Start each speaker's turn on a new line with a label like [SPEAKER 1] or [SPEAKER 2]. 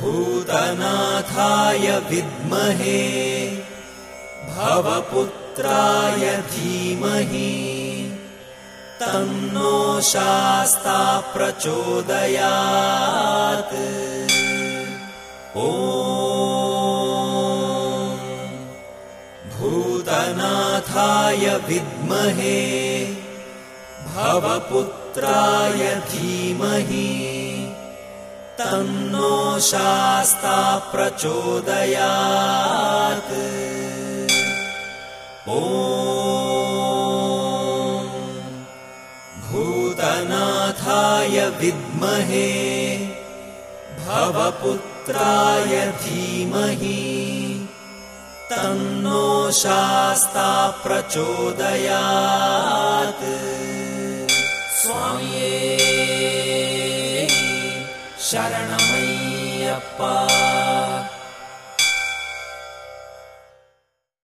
[SPEAKER 1] भूतनाथाय विद्महे भवपुत्राय धीमहि तन्नो शास्ता प्रचोदयात्। ॐ भूतनाथाय विद्महे भवपुत्राय धीमहि तन्नो शास्ता प्रचोदयात्। ॐ भूतनाथाय विद्महे। भवपुत्राय धीमहि। तन्नो शास्ता प्रचोदयात् स्वामिये शरणमय्यप्पा